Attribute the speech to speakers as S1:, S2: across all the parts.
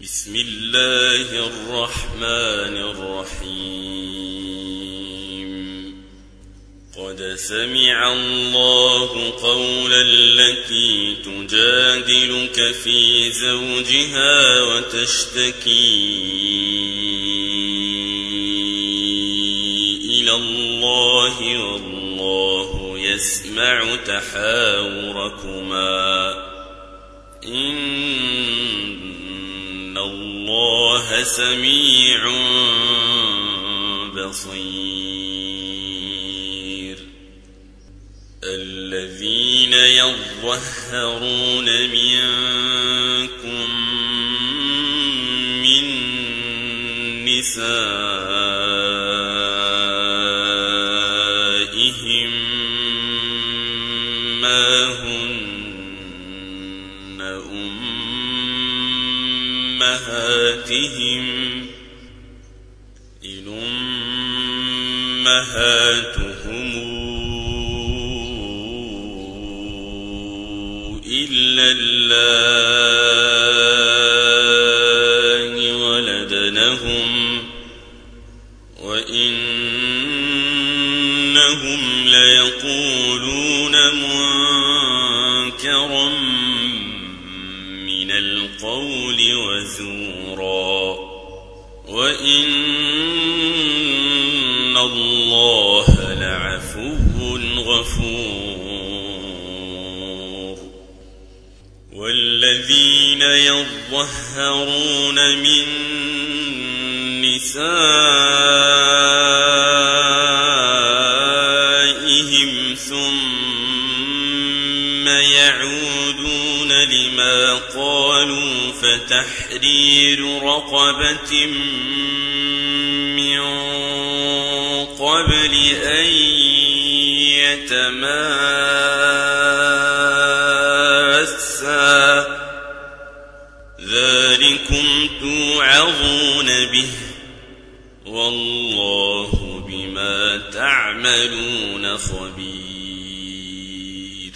S1: بسم الله الرحمن الرحيم قد سمع الله قول التي تجادلك في زوجها وتشتكي إلى الله والله يسمع تحاوركما إن الله سميع بصير الذين يظهرون منكم من نسائهم أمهاتهم إن أمهاتهم إلا الله وإن الله لعفو غفور والذين يظهرون من نسائهم ثم يعودون لما قالوا فتحرير رقبة قبل أن يتماسا ذلكم توعظون به والله بما تعملون خبير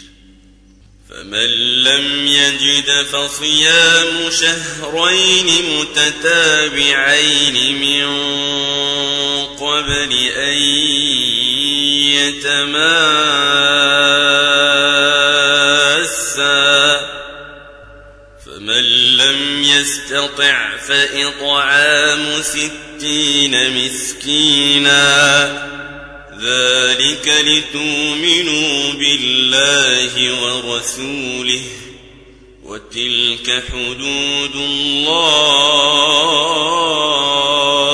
S1: فمن لم يجد فصيام شهرين متتابعين من قبل أن يتماسا فمن لم يستطع فإطعام ستين مسكينا ذلك لتؤمنوا بالله ورسوله وتلك حدود الله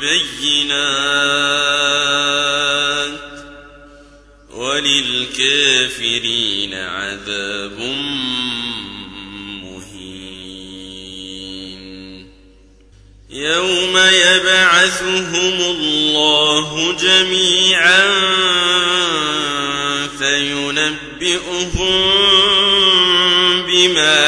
S1: بينات وللكافرين عذاب مهين يوم يبعثهم الله جميعا فينبئهم بما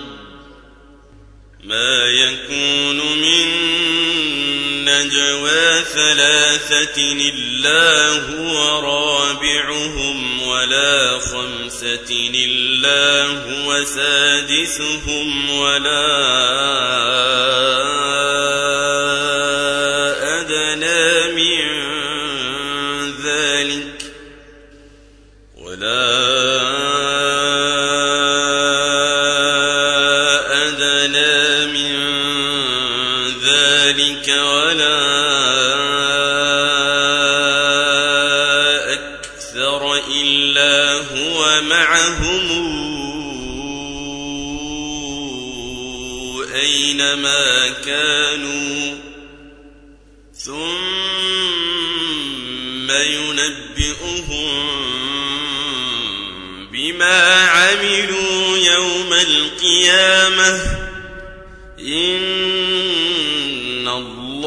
S1: ما يكون من نجوى ثلاثة إلا هو رابعهم ولا خمسة إلا هو سادسهم ولا ولا أكثر إلا هو معهم أينما كانوا ثم ينبئهم بما عملوا يوم القيامة إن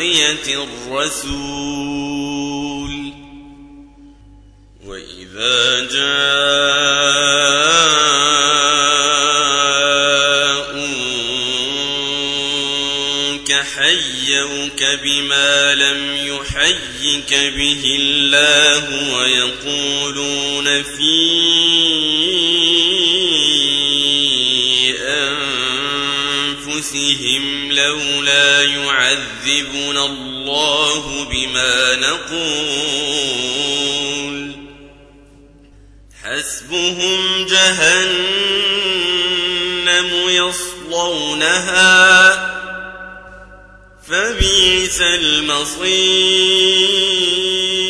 S1: معصية الرسول وإذا جاءوك حيوك بما لم يحيك به الله ويقولون في أنفسهم لولا يعذبنا الله بما نقول حسبهم جهنم يصلونها فبئس المصير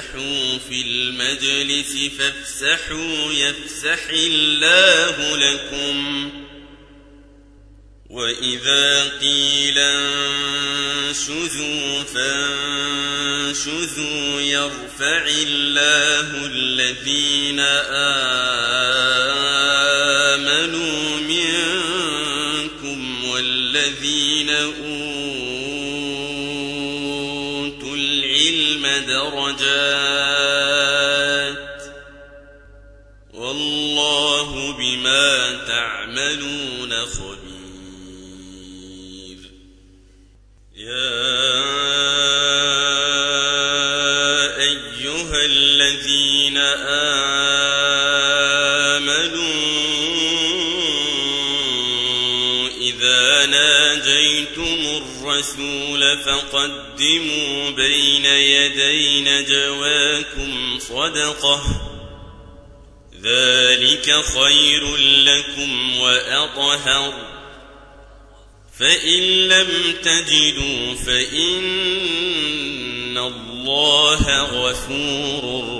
S1: فافسحوا في المجلس فافسحوا يفسح الله لكم وإذا قيل انشزوا فانشزوا يرفع الله الذين آمنوا آل تعملون خبير يا أيها الذين آمنوا إذا ناجيتم الرسول فقدموا بين يدي نجواكم صدقه ذلك خير لكم وأطهر فإن لم تجدوا فإن الله غفور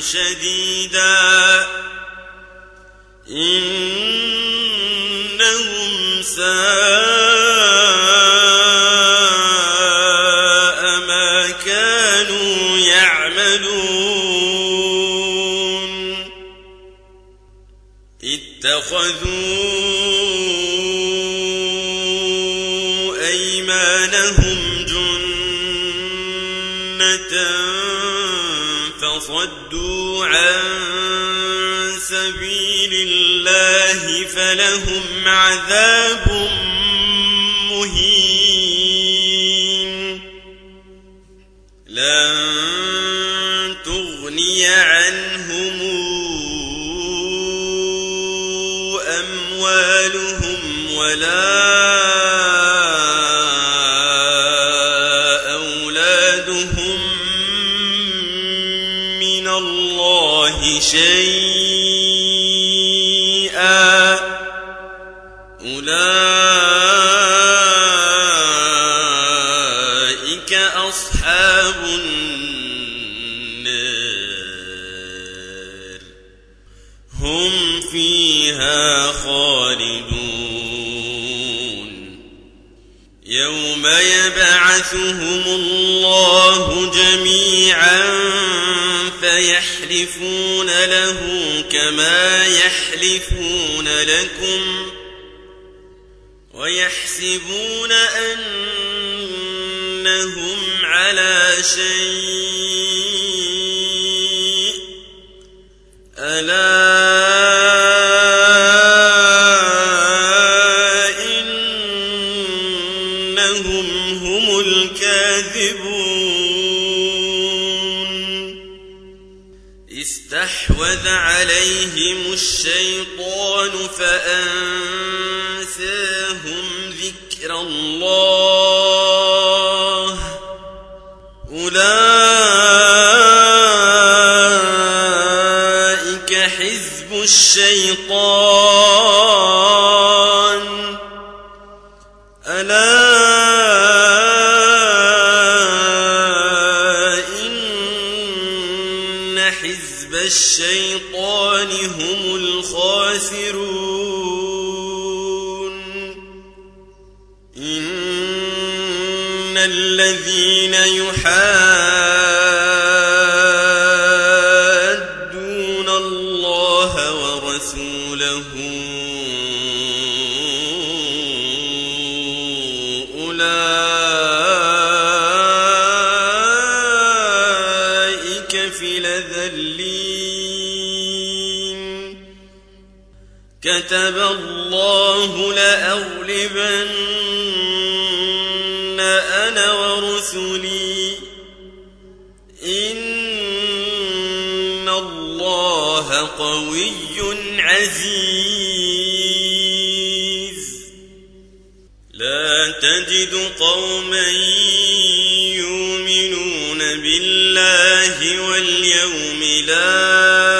S1: شديدا إنهم ساء ما كانوا يعملون اتخذوا عن سبيل الله فلهم عذاب مهين لن تغني عنهم أموالهم ولا شيئا أولئك أصحاب النار هم فيها خالدون يوم يبعثهم الله جميعا يحلفون له كما يحلفون لكم ويحسبون أنهم على شيء ألا الشيطان أولئك في لذلين كتب الله لأغلبن تجد قوما يؤمنون بالله واليوم الآخر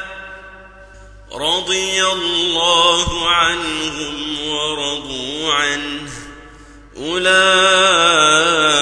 S1: رضي الله عنهم ورضوا عنه أولئك